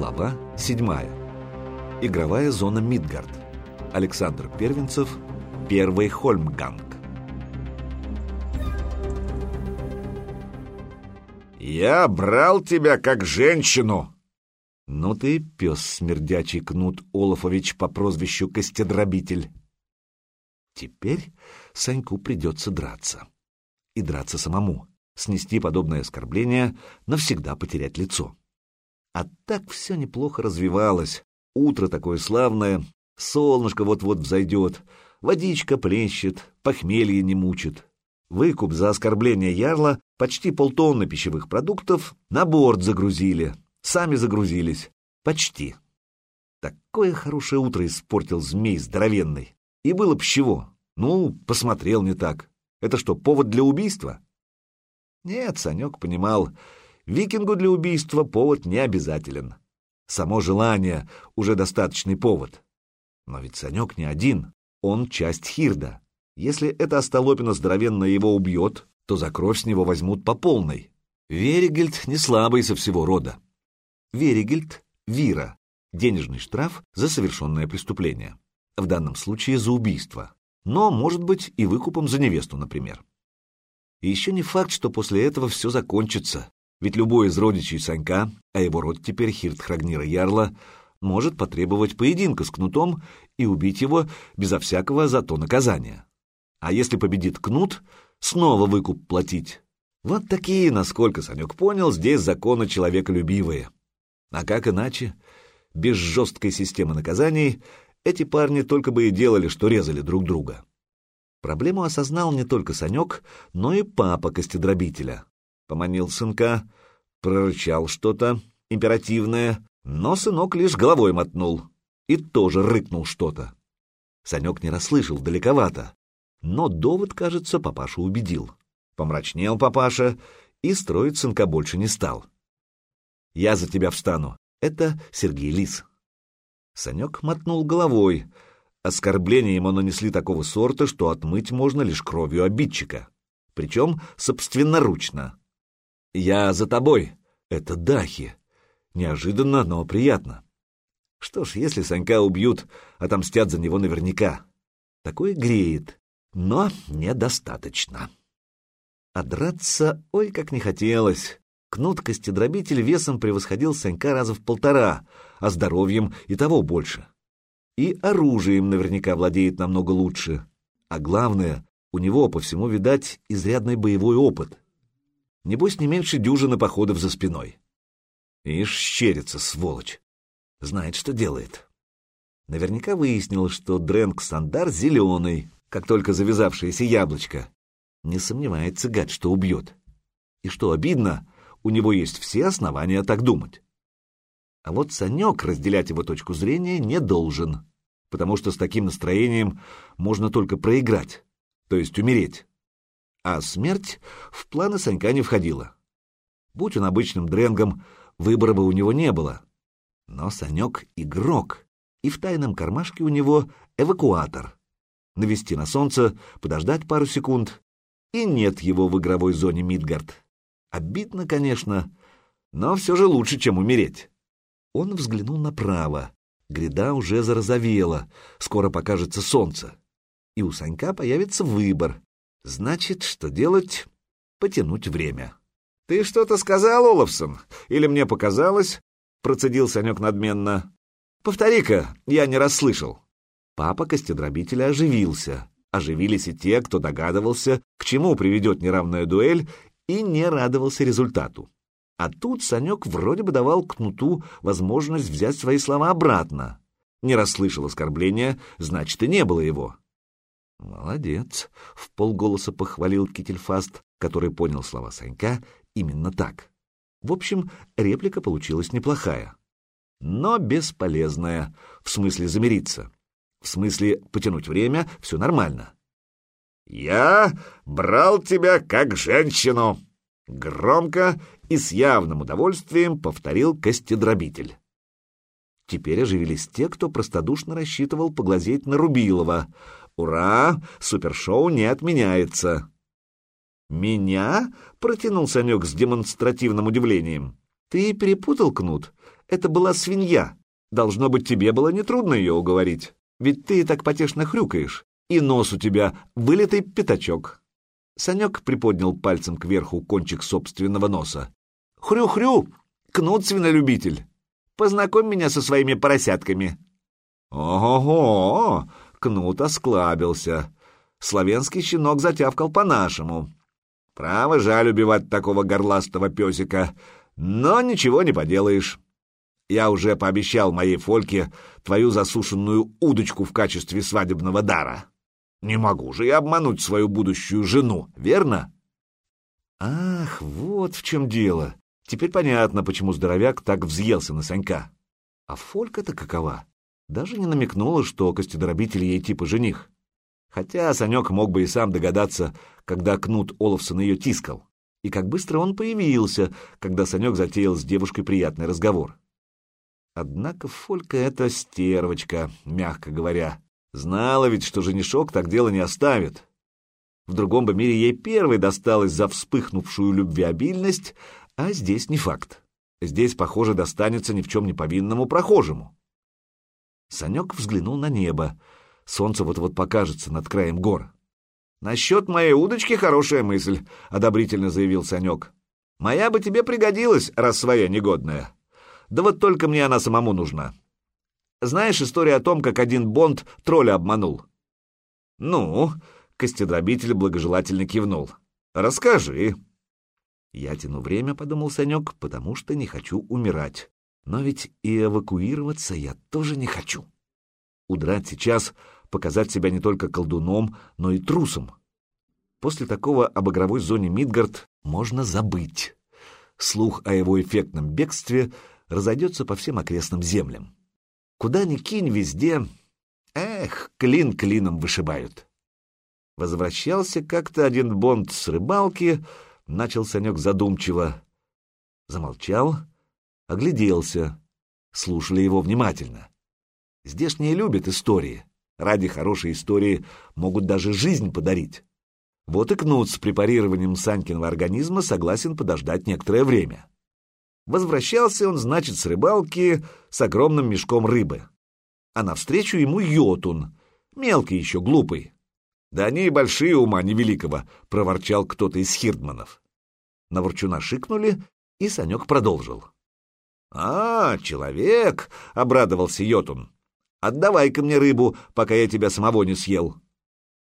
Глава 7. Игровая зона Мидгард. Александр Первенцев. Первый Хольмганг. «Я брал тебя как женщину!» «Ну ты, пес смердячий Кнут Олафович по прозвищу Костедробитель!» Теперь Саньку придется драться. И драться самому, снести подобное оскорбление, навсегда потерять лицо. А так все неплохо развивалось. Утро такое славное, солнышко вот-вот взойдет, водичка плещет, похмелье не мучит. Выкуп за оскорбление ярла почти полтонны пищевых продуктов на борт загрузили. Сами загрузились. Почти. Такое хорошее утро испортил змей здоровенный. И было б чего. Ну, посмотрел не так. Это что, повод для убийства? Нет, Санек понимал, Викингу для убийства повод не обязателен. Само желание — уже достаточный повод. Но ведь Санек не один, он часть Хирда. Если эта остолопина здоровенно его убьет, то за кровь с него возьмут по полной. Веригельд не слабый со всего рода. Веригельд — Вира, денежный штраф за совершенное преступление. В данном случае за убийство. Но, может быть, и выкупом за невесту, например. И еще не факт, что после этого все закончится, ведь любой из родичей Санька, а его род теперь Хирт Храгнира Ярла, может потребовать поединка с Кнутом и убить его безо всякого зато наказания. А если победит Кнут, снова выкуп платить. Вот такие, насколько Санек понял, здесь законы человеколюбивые. А как иначе? Без жесткой системы наказаний эти парни только бы и делали, что резали друг друга. Проблему осознал не только Санек, но и папа костедробителя поманил сынка, прорычал что-то императивное, но сынок лишь головой мотнул и тоже рыкнул что-то. Санек не расслышал далековато, но довод, кажется, папашу убедил. Помрачнел папаша и строить сынка больше не стал. «Я за тебя встану. Это Сергей Лис». Санек мотнул головой. Оскорбления ему нанесли такого сорта, что отмыть можно лишь кровью обидчика. Причем собственноручно. «Я за тобой!» Это Дахи. Неожиданно, но приятно. Что ж, если Санька убьют, отомстят за него наверняка. Такое греет, но недостаточно. А драться, ой, как не хотелось. Кнут костедробитель весом превосходил Санька раза в полтора, а здоровьем и того больше. И оружием наверняка владеет намного лучше. А главное, у него, по всему, видать, изрядный боевой опыт. Небось, не меньше дюжины походов за спиной. Ишь, щерится, сволочь. Знает, что делает. Наверняка выяснил, что Дрэнк Сандар зеленый, как только завязавшееся яблочко. Не сомневается гад, что убьет. И что обидно, у него есть все основания так думать. А вот Санек разделять его точку зрения не должен, потому что с таким настроением можно только проиграть, то есть умереть а смерть в планы Санька не входила. Будь он обычным дренгом, выбора бы у него не было. Но Санек — игрок, и в тайном кармашке у него эвакуатор. Навести на солнце, подождать пару секунд, и нет его в игровой зоне Мидгард. Обидно, конечно, но все же лучше, чем умереть. Он взглянул направо. Гряда уже зарозовела, скоро покажется солнце. И у Санька появится выбор Значит, что делать? Потянуть время. «Ты что-то сказал, Олафсон? Или мне показалось?» — процедил Санек надменно. «Повтори-ка, я не расслышал». Папа костедробителя оживился. Оживились и те, кто догадывался, к чему приведет неравная дуэль, и не радовался результату. А тут Санек вроде бы давал кнуту возможность взять свои слова обратно. Не расслышал оскорбления, значит, и не было его. «Молодец!» — в полголоса похвалил Кительфаст, который понял слова Санька именно так. В общем, реплика получилась неплохая. Но бесполезная, в смысле замириться. В смысле потянуть время — все нормально. «Я брал тебя как женщину!» Громко и с явным удовольствием повторил костедробитель. Теперь оживились те, кто простодушно рассчитывал поглазеть на Рубилова — Ура! Супершоу не отменяется. «Меня?» — протянул Санек с демонстративным удивлением. «Ты перепутал, Кнут. Это была свинья. Должно быть, тебе было нетрудно ее уговорить. Ведь ты так потешно хрюкаешь, и нос у тебя вылитый пятачок. Санек приподнял пальцем кверху кончик собственного носа. «Хрю-хрю! Кнут свинолюбитель! Познакомь меня со своими поросятками!» «Ого-го!» — Кнут осклабился. Славянский щенок затявкал по-нашему. «Право, жаль убивать такого горластого песика, но ничего не поделаешь. Я уже пообещал моей Фольке твою засушенную удочку в качестве свадебного дара. Не могу же я обмануть свою будущую жену, верно?» «Ах, вот в чем дело!» Теперь понятно, почему здоровяк так взъелся на Санька. А Фолька-то какова? Даже не намекнула, что костедробитель ей типа жених. Хотя Санек мог бы и сам догадаться, когда Кнут Олафсон ее тискал. И как быстро он появился, когда Санек затеял с девушкой приятный разговор. Однако Фолька — это стервочка, мягко говоря. Знала ведь, что женишок так дело не оставит. В другом бы мире ей первой досталось за вспыхнувшую любвеобильность, а здесь не факт. Здесь, похоже, достанется ни в чем не повинному прохожему. Санек взглянул на небо. Солнце вот-вот покажется над краем гор. «Насчет моей удочки хорошая мысль», — одобрительно заявил Санек. «Моя бы тебе пригодилась, раз своя негодная. Да вот только мне она самому нужна. Знаешь историю о том, как один Бонд тролля обманул?» «Ну?» — костедробитель благожелательно кивнул. «Расскажи». Я тяну время, подумал Санек, потому что не хочу умирать. Но ведь и эвакуироваться я тоже не хочу. Удрать сейчас, показать себя не только колдуном, но и трусом. После такого об игровой зоне Мидгард можно забыть. Слух о его эффектном бегстве разойдется по всем окрестным землям. Куда ни кинь, везде... Эх, клин клином вышибают. Возвращался как-то один бонд с рыбалки, Начал Санек задумчиво. Замолчал, огляделся. Слушали его внимательно. Здешние любят истории. Ради хорошей истории могут даже жизнь подарить. Вот и Кнут с препарированием Санькиного организма согласен подождать некоторое время. Возвращался он, значит, с рыбалки с огромным мешком рыбы. А навстречу ему йотун, мелкий еще, глупый. «Да они и большие ума невеликого», — проворчал кто-то из хирдманов. На ворчуна шикнули, и Санек продолжил. «А, человек!» — обрадовался Йотун. «Отдавай-ка мне рыбу, пока я тебя самого не съел».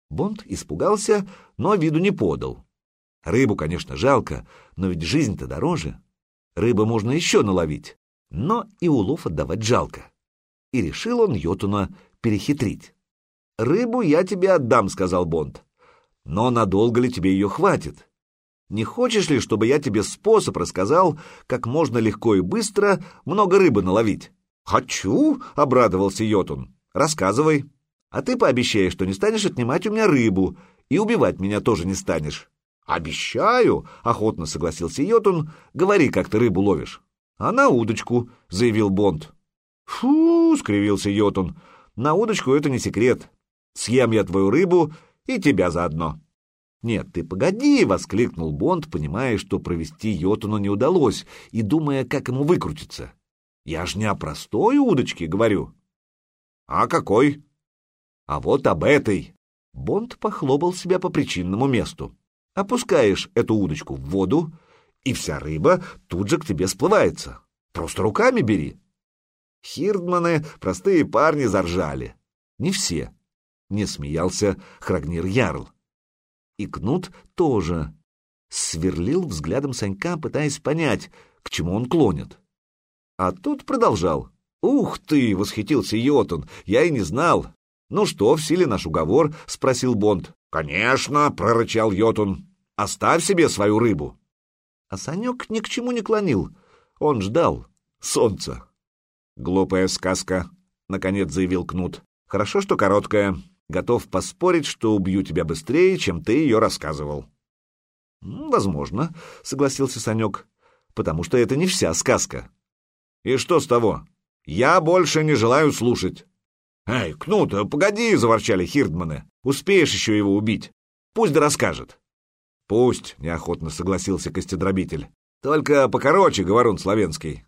Бонд испугался, но виду не подал. Рыбу, конечно, жалко, но ведь жизнь-то дороже. Рыбы можно еще наловить, но и улов отдавать жалко. И решил он Йотуна перехитрить. «Рыбу я тебе отдам», — сказал Бонд. «Но надолго ли тебе ее хватит? Не хочешь ли, чтобы я тебе способ рассказал, как можно легко и быстро много рыбы наловить?» «Хочу», — обрадовался Йотун. «Рассказывай. А ты пообещай, что не станешь отнимать у меня рыбу, и убивать меня тоже не станешь». «Обещаю», — охотно согласился Йотун. «Говори, как ты рыбу ловишь». «А на удочку», — заявил Бонд. «Фу», — скривился Йотун. «На удочку это не секрет. Съем я твою рыбу и тебя заодно. «Нет, ты погоди!» — воскликнул Бонд, понимая, что провести Йотуну не удалось, и думая, как ему выкрутиться. «Я ж не о простой удочке говорю». «А какой?» «А вот об этой!» Бонд похлопал себя по причинному месту. «Опускаешь эту удочку в воду, и вся рыба тут же к тебе сплывается. Просто руками бери». Хирдманы, простые парни, заржали. Не все не смеялся Храгнир Ярл. И Кнут тоже сверлил взглядом Санька, пытаясь понять, к чему он клонит. А тот продолжал. «Ух ты!» — восхитился Йотун. «Я и не знал». «Ну что, в силе наш уговор?» — спросил Бонд. «Конечно!» — прорычал Йотун. «Оставь себе свою рыбу». А Санек ни к чему не клонил. Он ждал солнца. «Глупая сказка», — наконец заявил Кнут. «Хорошо, что короткая. Готов поспорить, что убью тебя быстрее, чем ты ее рассказывал. — Возможно, — согласился Санек, — потому что это не вся сказка. — И что с того? Я больше не желаю слушать. — Эй, Кнут, погоди, — заворчали Хирдманы. — Успеешь еще его убить. Пусть да расскажет. — Пусть, — неохотно согласился костедробитель. — Только покороче, говорун славянский.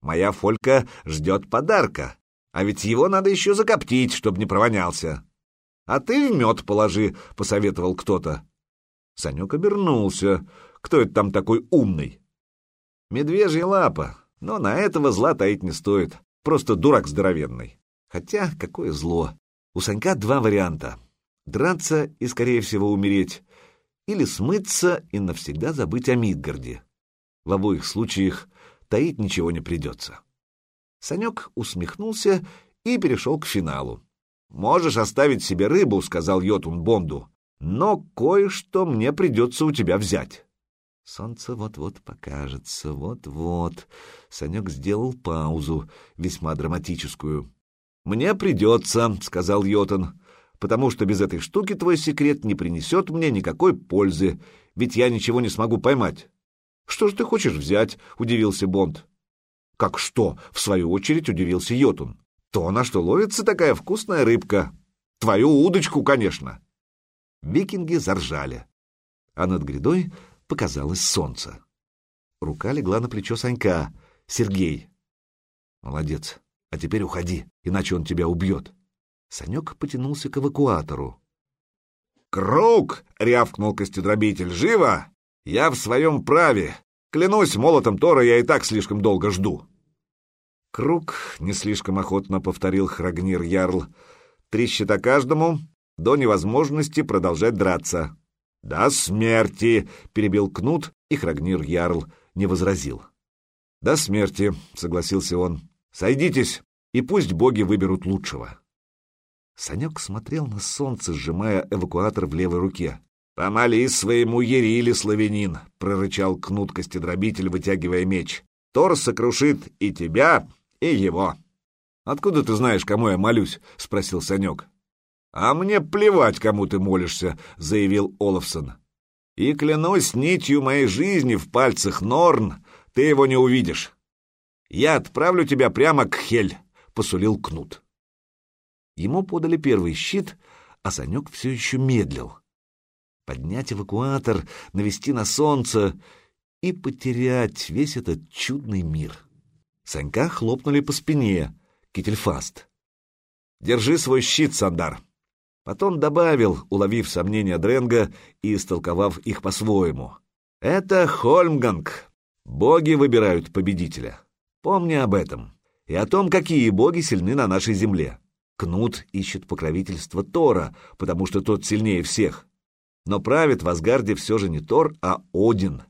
Моя фолька ждет подарка, а ведь его надо еще закоптить, чтобы не провонялся. А ты в мед положи, — посоветовал кто-то. Санек обернулся. Кто это там такой умный? Медвежья лапа, но на этого зла таить не стоит. Просто дурак здоровенный. Хотя, какое зло. У Санька два варианта. Драться и, скорее всего, умереть. Или смыться и навсегда забыть о Мидгарде. В обоих случаях таить ничего не придется. Санек усмехнулся и перешел к финалу. «Можешь оставить себе рыбу», — сказал Йотун Бонду, «но кое-что мне придется у тебя взять». Солнце вот-вот покажется, вот-вот. Санек сделал паузу, весьма драматическую. «Мне придется», — сказал Йотун, «потому что без этой штуки твой секрет не принесет мне никакой пользы, ведь я ничего не смогу поймать». «Что же ты хочешь взять?» — удивился Бонд. «Как что?» — в свою очередь удивился Йотун. «То, на что ловится такая вкусная рыбка. Твою удочку, конечно». Викинги заржали, а над грядой показалось солнце. Рука легла на плечо Санька. «Сергей!» «Молодец. А теперь уходи, иначе он тебя убьет». Санек потянулся к эвакуатору. «Круг!» — рявкнул костедробитель. «Живо! Я в своем праве. Клянусь молотом Тора, я и так слишком долго жду». «Круг!» — не слишком охотно повторил Храгнир Ярл. «Три счета каждому, до невозможности продолжать драться». «До смерти!» — перебил Кнут, и Храгнир Ярл не возразил. «До смерти!» — согласился он. «Сойдитесь, и пусть боги выберут лучшего». Санек смотрел на солнце, сжимая эвакуатор в левой руке. «Помолись своему Ериле, славянин!» — прорычал Кнут Костедробитель, вытягивая меч. «Тор сокрушит и тебя, и его!» «Откуда ты знаешь, кому я молюсь?» — спросил Санек. «А мне плевать, кому ты молишься», — заявил Олафсон. «И клянусь нитью моей жизни в пальцах Норн, ты его не увидишь. Я отправлю тебя прямо к Хель», — посулил Кнут. Ему подали первый щит, а Санек все еще медлил. Поднять эвакуатор, навести на солнце и потерять весь этот чудный мир. Санька хлопнули по спине, Кительфаст. «Держи свой щит, Сандар!» Потом добавил, уловив сомнения Дренга и истолковав их по-своему. «Это Хольмганг. Боги выбирают победителя. Помни об этом. И о том, какие боги сильны на нашей земле. Кнут ищет покровительство Тора, потому что тот сильнее всех. Но правит в Асгарде все же не Тор, а Один.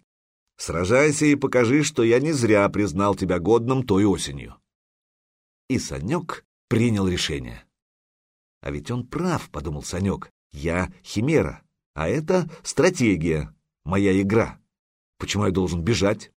Сражайся и покажи, что я не зря признал тебя годным той осенью». И Санек принял решение. А ведь он прав, подумал Санек. Я химера, а это стратегия, моя игра. Почему я должен бежать?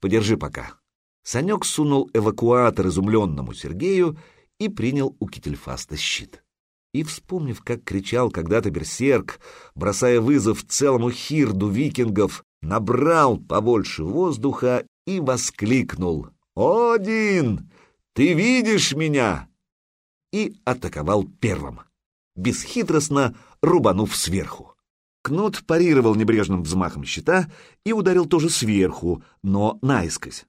Подержи пока. Санек сунул эвакуатор изумленному Сергею и принял у Кительфаста щит. И, вспомнив, как кричал когда-то берсерк, бросая вызов целому хирду викингов, набрал побольше воздуха и воскликнул «Один! Ты видишь меня?» и атаковал первым, бесхитростно рубанув сверху. Кнут парировал небрежным взмахом щита и ударил тоже сверху, но наискось.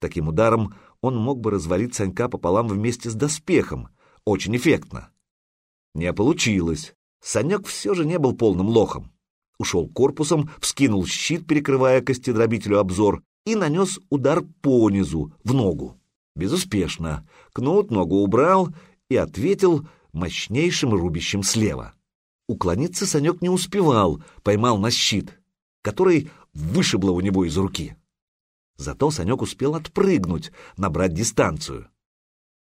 Таким ударом он мог бы развалить Санька пополам вместе с доспехом, очень эффектно. Не получилось. Санек все же не был полным лохом. Ушел корпусом, вскинул щит, перекрывая костедробителю обзор, и нанес удар понизу, в ногу. Безуспешно. Кнут ногу убрал и ответил мощнейшим рубящим слева. Уклониться Санек не успевал, поймал на щит, который вышибло у него из руки. Зато Санек успел отпрыгнуть, набрать дистанцию.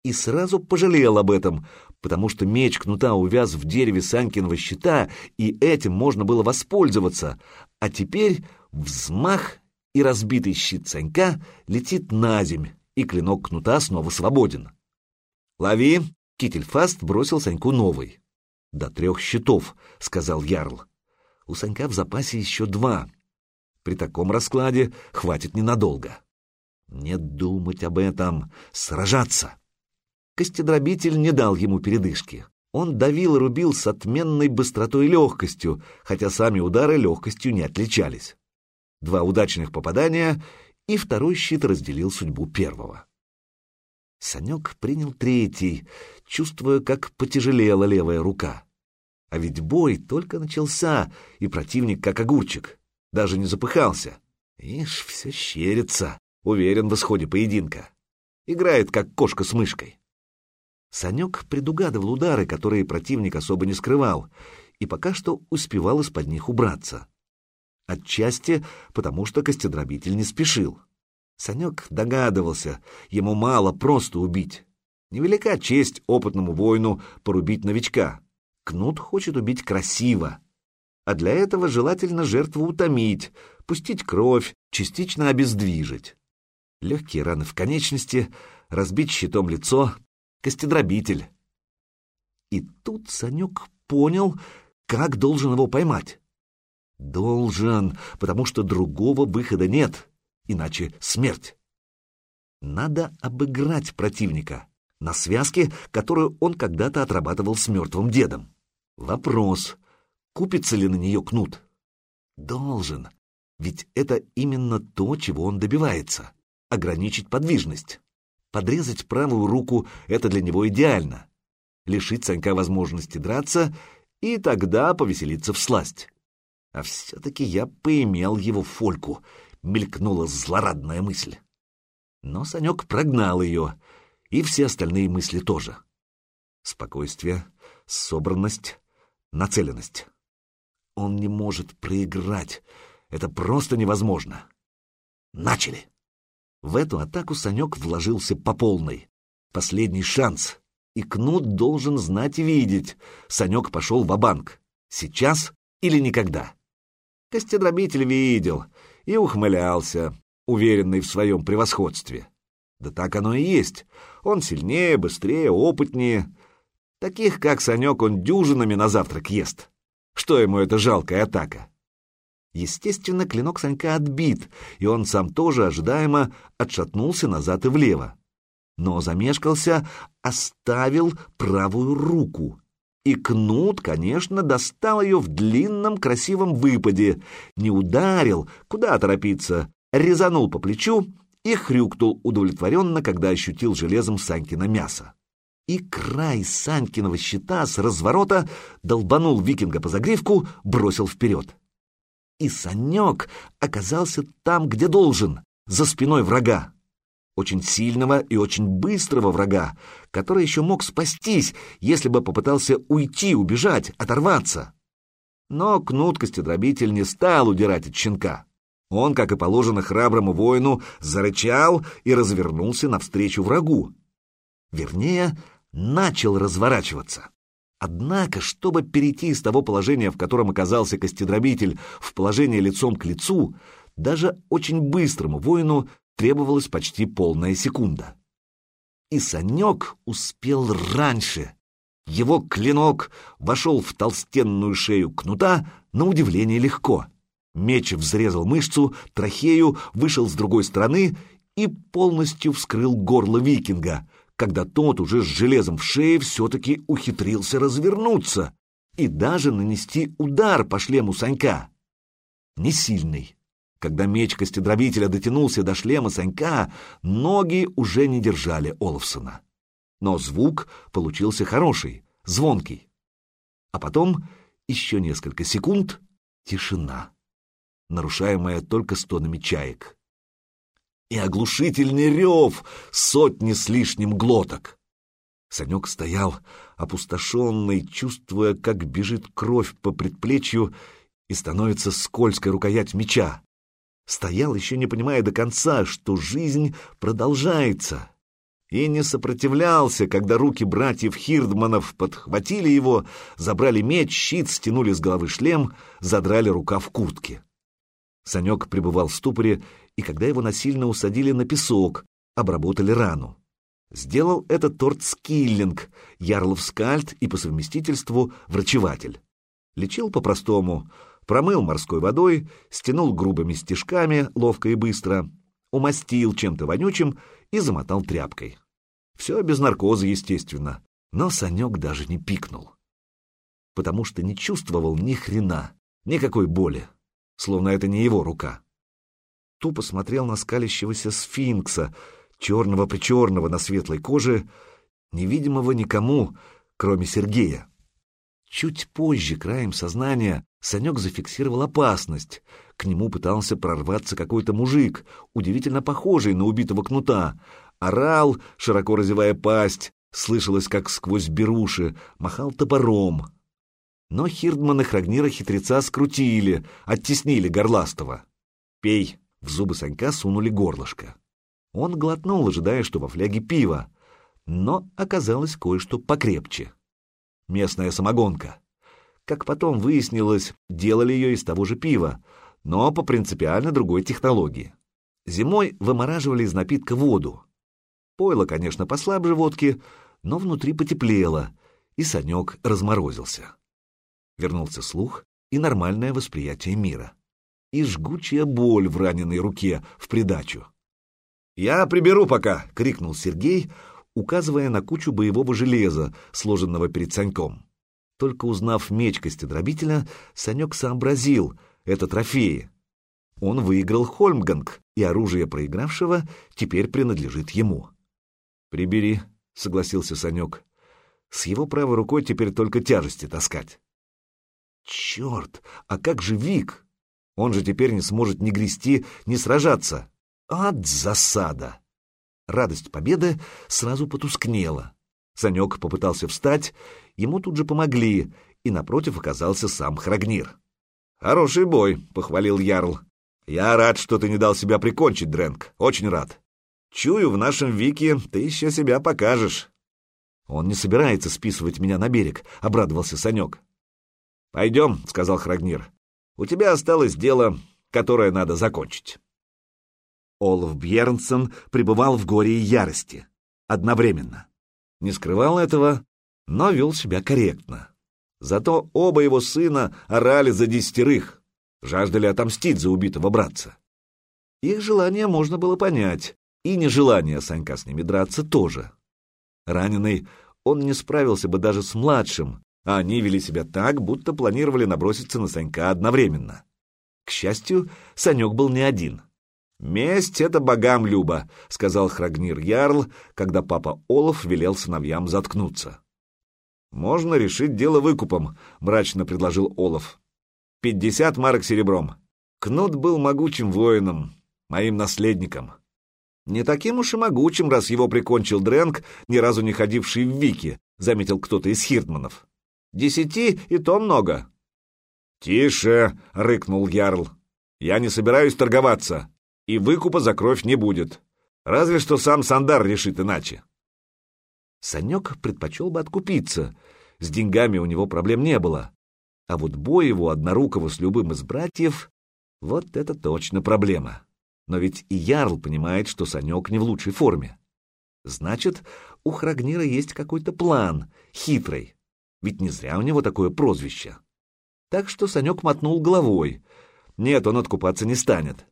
И сразу пожалел об этом, потому что меч кнута увяз в дереве Санькиного щита, и этим можно было воспользоваться, а теперь взмах, и разбитый щит Санька летит на земь, и клинок кнута снова свободен. «Лови!» Кительфаст бросил Саньку новый. «До трех щитов», — сказал Ярл. «У Санька в запасе еще два. При таком раскладе хватит ненадолго». «Не думать об этом, сражаться!» Костедробитель не дал ему передышки. Он давил и рубил с отменной быстротой и легкостью, хотя сами удары легкостью не отличались. Два удачных попадания, и второй щит разделил судьбу первого. Санек принял третий, чувствуя, как потяжелела левая рука. А ведь бой только начался, и противник как огурчик, даже не запыхался. Ишь, все щерится, уверен в исходе поединка. Играет, как кошка с мышкой. Санек предугадывал удары, которые противник особо не скрывал, и пока что успевал из-под них убраться. Отчасти потому, что костедробитель не спешил. Санек догадывался, ему мало просто убить. Невелика честь опытному воину порубить новичка. Кнут хочет убить красиво. А для этого желательно жертву утомить, пустить кровь, частично обездвижить. Легкие раны в конечности, разбить щитом лицо, костедробитель. И тут Санек понял, как должен его поймать. Должен, потому что другого выхода нет, иначе смерть. Надо обыграть противника на связке, которую он когда-то отрабатывал с мертвым дедом. Вопрос, купится ли на нее кнут? Должен, ведь это именно то, чего он добивается — ограничить подвижность. Подрезать правую руку — это для него идеально. Лишить Санька возможности драться и тогда повеселиться в сласть. А все-таки я поимел его фольку, мелькнула злорадная мысль. Но Санек прогнал ее, и все остальные мысли тоже. Спокойствие, собранность, нацеленность. Он не может проиграть. Это просто невозможно. Начали. В эту атаку Санек вложился по полной. Последний шанс. И Кнут должен знать и видеть. Санек пошел в банк Сейчас или никогда. Костедробитель видел и ухмылялся, уверенный в своем превосходстве. Да так оно и есть. Он сильнее, быстрее, опытнее. Таких, как Санек, он дюжинами на завтрак ест. Что ему эта жалкая атака? Естественно, клинок Санька отбит, и он сам тоже ожидаемо отшатнулся назад и влево. Но замешкался, оставил правую руку. И кнут, конечно, достал ее в длинном красивом выпаде, не ударил, куда торопиться, резанул по плечу и хрюкнул удовлетворенно, когда ощутил железом Санькина мясо и край Санькиного щита с разворота долбанул викинга по загривку, бросил вперед. И Санек оказался там, где должен, за спиной врага. Очень сильного и очень быстрого врага, который еще мог спастись, если бы попытался уйти, убежать, оторваться. Но кнут костедробитель не стал удирать от щенка. Он, как и положено храброму воину, зарычал и развернулся навстречу врагу. Вернее, начал разворачиваться. Однако, чтобы перейти из того положения, в котором оказался костедробитель, в положение лицом к лицу, даже очень быстрому воину требовалась почти полная секунда. И Санек успел раньше. Его клинок вошел в толстенную шею кнута на удивление легко. Меч взрезал мышцу, трахею, вышел с другой стороны и полностью вскрыл горло викинга, когда тот уже с железом в шее все-таки ухитрился развернуться и даже нанести удар по шлему Санька. Не сильный. Когда меч костедробителя дотянулся до шлема Санька, ноги уже не держали Олафсона. Но звук получился хороший, звонкий. А потом еще несколько секунд — тишина, нарушаемая только стонами чаек и оглушительный рев сотни с лишним глоток. Санек стоял, опустошенный, чувствуя, как бежит кровь по предплечью и становится скользкой рукоять меча. Стоял, еще не понимая до конца, что жизнь продолжается. И не сопротивлялся, когда руки братьев Хирдманов подхватили его, забрали меч, щит, стянули с головы шлем, задрали рука в куртке. Санек пребывал в ступоре и когда его насильно усадили на песок, обработали рану. Сделал это торт Скиллинг, Ярлов Скальд и по совместительству врачеватель. Лечил по-простому, промыл морской водой, стянул грубыми стежками, ловко и быстро, умастил чем-то вонючим и замотал тряпкой. Все без наркоза, естественно, но Санек даже не пикнул. Потому что не чувствовал ни хрена, никакой боли, словно это не его рука тупо смотрел на скалящегося сфинкса, черного-причерного на светлой коже, невидимого никому, кроме Сергея. Чуть позже, краем сознания, Санек зафиксировал опасность. К нему пытался прорваться какой-то мужик, удивительно похожий на убитого кнута. Орал, широко разевая пасть, слышалось, как сквозь беруши, махал топором. Но Хирдман и Храгнира хитреца скрутили, оттеснили горластого. «Пей!» — в зубы Санька сунули горлышко. Он глотнул, ожидая, что во фляге пиво, но оказалось кое-что покрепче. Местная самогонка. Как потом выяснилось, делали ее из того же пива, но по принципиально другой технологии. Зимой вымораживали из напитка воду. Пойло, конечно, послабже водки, но внутри потеплело, и Санек разморозился. Вернулся слух и нормальное восприятие мира. И жгучая боль в раненой руке в придачу. «Я приберу пока!» — крикнул Сергей, указывая на кучу боевого железа, сложенного перед Саньком. Только узнав меч костедробителя, Санек сообразил — это трофеи. Он выиграл Хольмганг, и оружие проигравшего теперь принадлежит ему. «Прибери», — согласился Санек. «С его правой рукой теперь только тяжести таскать». «Черт! А как же Вик? Он же теперь не сможет ни грести, ни сражаться. Ад засада! Радость победы сразу потускнела. Санек попытался встать, ему тут же помогли, и напротив оказался сам Храгнир. «Хороший бой», — похвалил Ярл. «Я рад, что ты не дал себя прикончить, Дрэнк. Очень рад. Чую, в нашем Вике ты еще себя покажешь». «Он не собирается списывать меня на берег», — обрадовался Санек. «Пойдем», — сказал Храгнир. «У тебя осталось дело, которое надо закончить». Олаф Бьернсон пребывал в горе и ярости. Одновременно. Не скрывал этого, но вел себя корректно. Зато оба его сына орали за десятерых, жаждали отомстить за убитого братца. Их желание можно было понять, и нежелание Санька с ними драться тоже. Раненый он не справился бы даже с младшим, а они вели себя так, будто планировали наброситься на Санька одновременно. К счастью, Санек был не один. «Месть — это богам Люба», — сказал Храгнир Ярл, когда папа Олаф велел сыновьям заткнуться. «Можно решить дело выкупом», — мрачно предложил Олаф. «Пятьдесят марок серебром. Кнут был могучим воином, моим наследником. Не таким уж и могучим, раз его прикончил Дрэнк, ни разу не ходивший в Вики», — заметил кто-то из хиртманов. «Десяти и то много». «Тише!» — рыкнул Ярл. «Я не собираюсь торговаться и выкупа за кровь не будет. Разве что сам Сандар решит иначе. Санек предпочел бы откупиться. С деньгами у него проблем не было. А вот бой его однорукого с любым из братьев — вот это точно проблема. Но ведь и Ярл понимает, что Санек не в лучшей форме. Значит, у Храгнира есть какой-то план, хитрый. Ведь не зря у него такое прозвище. Так что Санек мотнул головой. Нет, он откупаться не станет.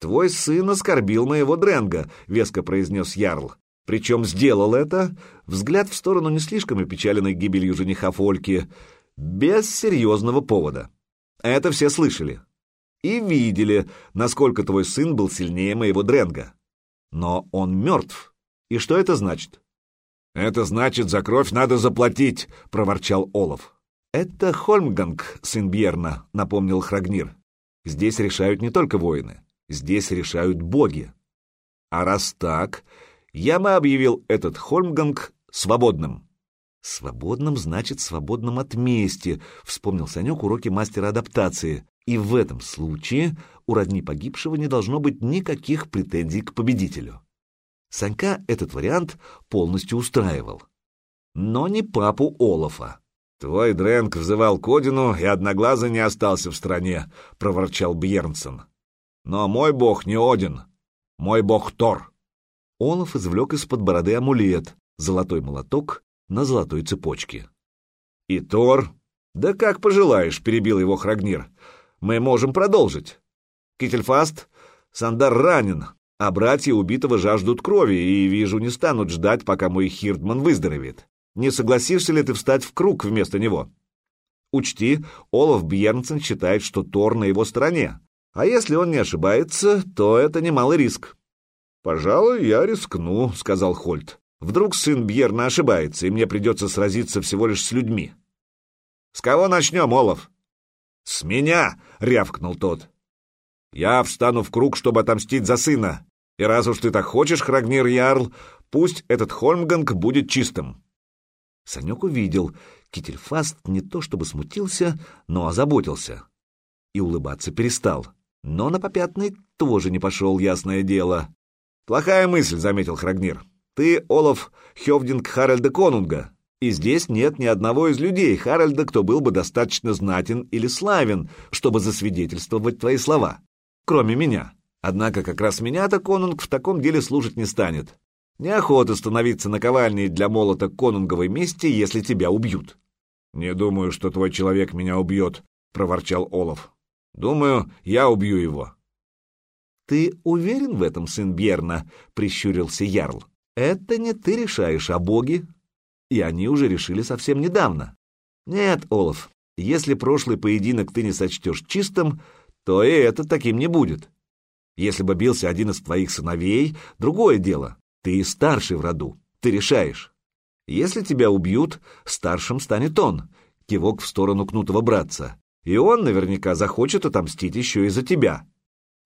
«Твой сын оскорбил моего Дренга», — веско произнес Ярл. Причем сделал это, взгляд в сторону не слишком опечаленной гибелью жениха Фольки, без серьезного повода. Это все слышали. И видели, насколько твой сын был сильнее моего Дренга. Но он мертв. И что это значит? «Это значит, за кровь надо заплатить», — проворчал Олаф. «Это Хольмганг, сын Бьерна», — напомнил Храгнир. «Здесь решают не только воины. Здесь решают боги. А раз так, я бы объявил этот Хольмганг свободным. Свободным значит свободным от мести, вспомнил Санек уроки мастера адаптации. И в этом случае у родни погибшего не должно быть никаких претензий к победителю. Санька этот вариант полностью устраивал. Но не папу Олафа. «Твой Дрэнк взывал к Одину, и одноглазый не остался в стране», — проворчал Бьернсон. Но мой бог не Один, мой бог Тор. Олаф извлек из-под бороды амулет, золотой молоток на золотой цепочке. И Тор... Да как пожелаешь, перебил его Храгнир. Мы можем продолжить. Кительфаст, Сандар ранен, а братья убитого жаждут крови и, вижу, не станут ждать, пока мой Хирдман выздоровеет. Не согласишься ли ты встать в круг вместо него? Учти, Олаф Бьернсен считает, что Тор на его стороне, а если он не ошибается, то это немалый риск. «Пожалуй, я рискну», — сказал Хольт. «Вдруг сын Бьерна ошибается, и мне придется сразиться всего лишь с людьми». «С кого начнем, Олаф?» «С меня!» — рявкнул тот. «Я встану в круг, чтобы отомстить за сына. И раз уж ты так хочешь, Храгнир Ярл, пусть этот Хольмганг будет чистым». Санек увидел, Кительфаст не то чтобы смутился, но озаботился. И улыбаться перестал. Но на попятный тоже не пошел, ясное дело. «Плохая мысль», — заметил Храгнир. «Ты, Олаф, Хевдинг Харальда Конунга, и здесь нет ни одного из людей Харальда, кто был бы достаточно знатен или славен, чтобы засвидетельствовать твои слова, кроме меня. Однако как раз меня-то Конунг в таком деле служить не станет. Неохота становиться наковальней для молота конунговой мести, если тебя убьют». «Не думаю, что твой человек меня убьет», — проворчал Олаф. «Думаю, я убью его». «Ты уверен в этом, сын Бьерна?» — прищурился Ярл. «Это не ты решаешь, а боги. И они уже решили совсем недавно. Нет, Олаф, если прошлый поединок ты не сочтешь чистым, то и это таким не будет. Если бы бился один из твоих сыновей, другое дело. Ты старший в роду, ты решаешь. Если тебя убьют, старшим станет он, кивок в сторону кнутого братца, и он наверняка захочет отомстить еще и за тебя.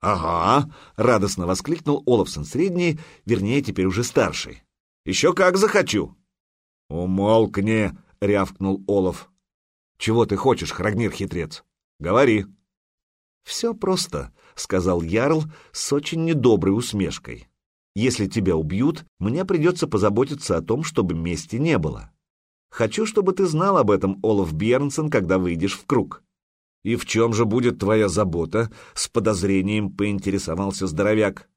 «Ага!» — радостно воскликнул Олафсон средний, вернее, теперь уже старший. «Еще как захочу!» «Умолкни!» — рявкнул Олаф. «Чего ты хочешь, Храгнир хитрец? Говори!» «Все просто», — сказал Ярл с очень недоброй усмешкой. «Если тебя убьют, мне придется позаботиться о том, чтобы мести не было. Хочу, чтобы ты знал об этом, Олаф Бьернсон, когда выйдешь в круг. «И в чем же будет твоя забота?» — с подозрением поинтересовался здоровяк.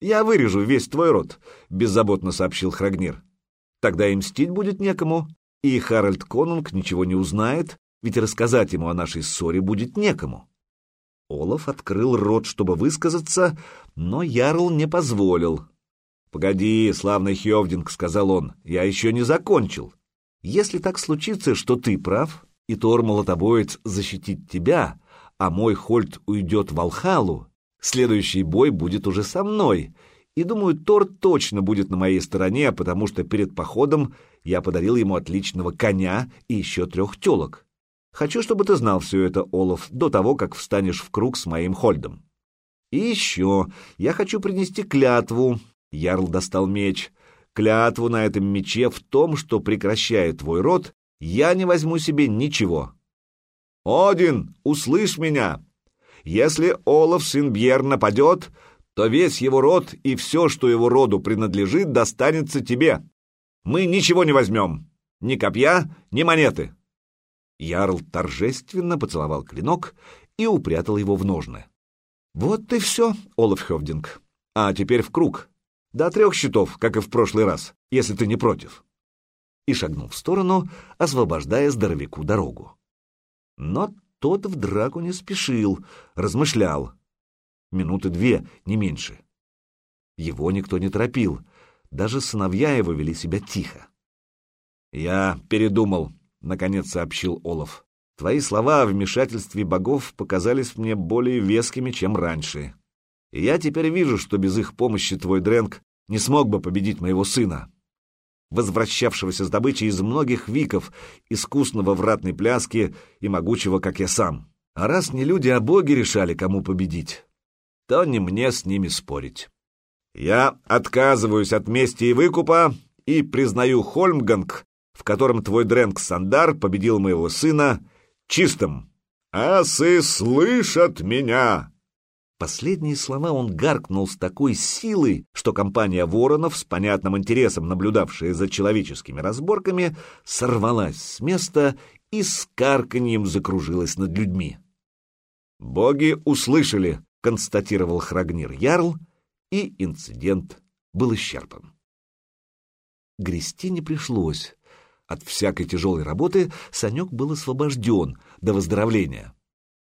«Я вырежу весь твой род», — беззаботно сообщил Храгнир. «Тогда и мстить будет некому, и Харальд Конунг ничего не узнает, ведь рассказать ему о нашей ссоре будет некому». Олаф открыл рот, чтобы высказаться, но Ярл не позволил. «Погоди, славный Хевдинг», — сказал он, — «я еще не закончил. Если так случится, что ты прав, и Тор Молотобоец защитит тебя, а мой Хольт уйдет в Алхалу, следующий бой будет уже со мной, и, думаю, Тор точно будет на моей стороне, потому что перед походом я подарил ему отличного коня и еще трех телок. Хочу, чтобы ты знал все это, Олаф, до того, как встанешь в круг с моим Хольдом. И еще я хочу принести клятву. Ярл достал меч. Клятву на этом мече в том, что, прекращая твой род, я не возьму себе ничего. Один, услышь меня! Если Олаф, сын Бьер, нападет, то весь его род и все, что его роду принадлежит, достанется тебе. Мы ничего не возьмем, ни копья, ни монеты. Ярл торжественно поцеловал клинок и упрятал его в ножны. Вот и все, Олаф Хевдинг. А теперь в круг. До трех счетов, как и в прошлый раз, если ты не против и шагнул в сторону, освобождая здоровяку дорогу. Но тот в драку не спешил, размышлял. Минуты две, не меньше. Его никто не торопил, даже сыновья его вели себя тихо. «Я передумал», — наконец сообщил Олаф. «Твои слова о вмешательстве богов показались мне более вескими, чем раньше. И я теперь вижу, что без их помощи твой Дрэнк не смог бы победить моего сына возвращавшегося с добычей из многих виков, искусного в ратной пляске и могучего, как я сам. А раз не люди, а боги решали, кому победить, то не мне с ними спорить. Я отказываюсь от мести и выкупа и признаю Хольмганг, в котором твой Дрэнк Сандар победил моего сына, чистым. «Асы слышат меня!» Последние слова он гаркнул с такой силой, что компания воронов, с понятным интересом наблюдавшая за человеческими разборками, сорвалась с места и с карканьем закружилась над людьми. «Боги услышали», — констатировал Храгнир Ярл, и инцидент был исчерпан. Грести не пришлось. От всякой тяжелой работы Санек был освобожден до выздоровления.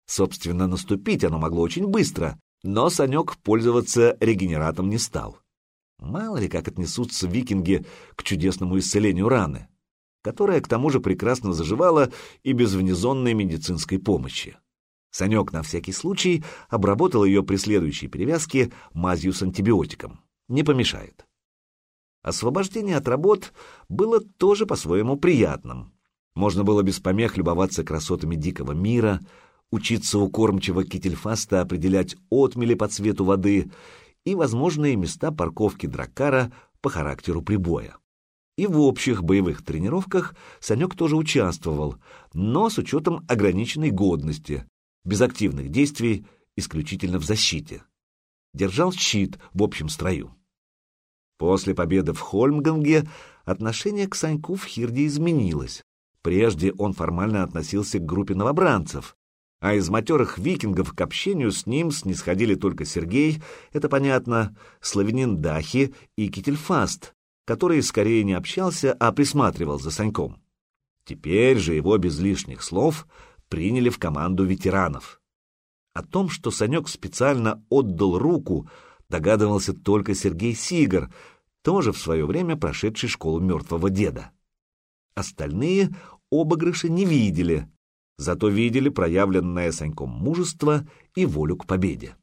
Собственно, наступить оно могло очень быстро, но Санек пользоваться регенератом не стал. Мало ли как отнесутся викинги к чудесному исцелению раны, которая к тому же прекрасно заживала и без внезонной медицинской помощи. Санек на всякий случай обработал ее при следующей перевязке мазью с антибиотиком. не помешает. Освобождение от работ было тоже по-своему приятным. Можно было без помех любоваться красотами дикого мира, учиться у кормчего Кительфаста определять отмели по цвету воды и возможные места парковки дракара по характеру прибоя. И в общих боевых тренировках Санек тоже участвовал, но с учетом ограниченной годности, без активных действий, исключительно в защите. Держал щит в общем строю. После победы в Хольмганге отношение к Саньку в Хирде изменилось. Прежде он формально относился к группе новобранцев, а из матерых викингов к общению с ним снисходили только Сергей, это понятно, славянин Дахи и Кительфаст, который скорее не общался, а присматривал за Саньком. Теперь же его без лишних слов приняли в команду ветеранов. О том, что Санек специально отдал руку, догадывался только Сергей Сигар, тоже в свое время прошедший школу мертвого деда. Остальные обыгрыши не видели, зато видели проявленное Саньком мужество и волю к победе.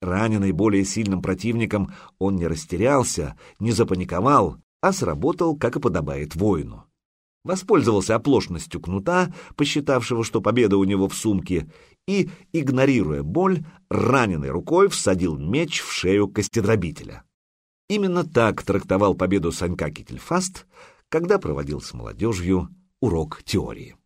Раненый более сильным противником, он не растерялся, не запаниковал, а сработал, как и подобает воину. Воспользовался оплошностью кнута, посчитавшего, что победа у него в сумке, и, игнорируя боль, раненой рукой всадил меч в шею костедробителя. Именно так трактовал победу Санька Кительфаст, когда проводил с молодежью урок теории.